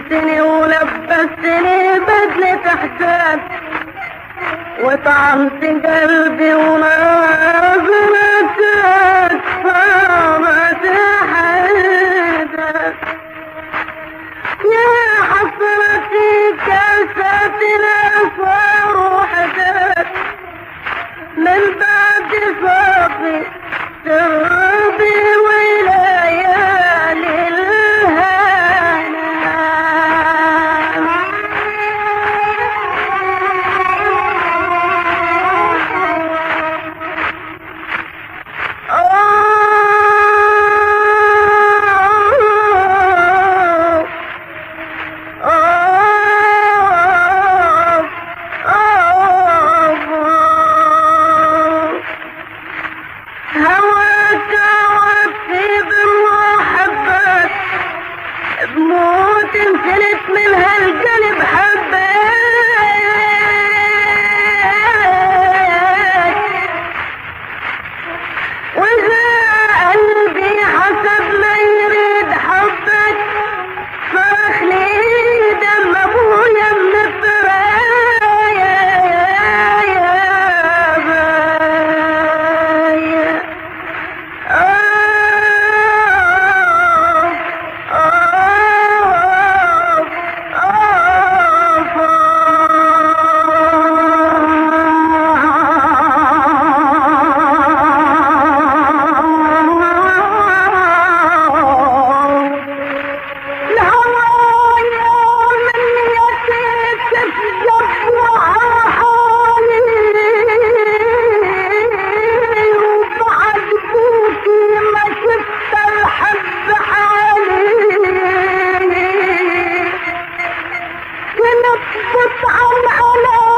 يتمتني ولبستني بدلة احساس وطعمت قلبي ونار بنتك صارت حيدك يا حسرتي كاسات الأسوار وحدك من بعد صافي تربي هواك وطيب محبات بموت انسلت من هالقلب حبات Oh no, oh no, oh.